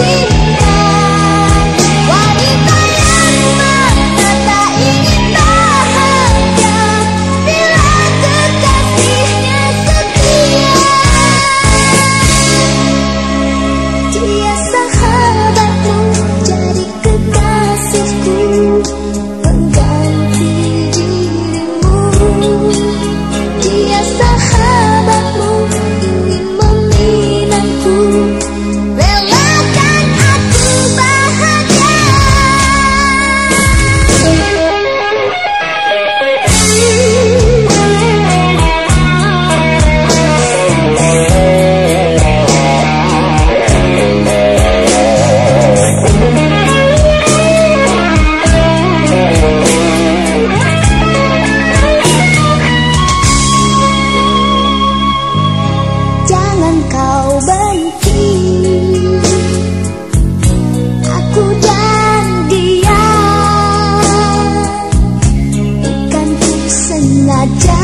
Yeah. allá.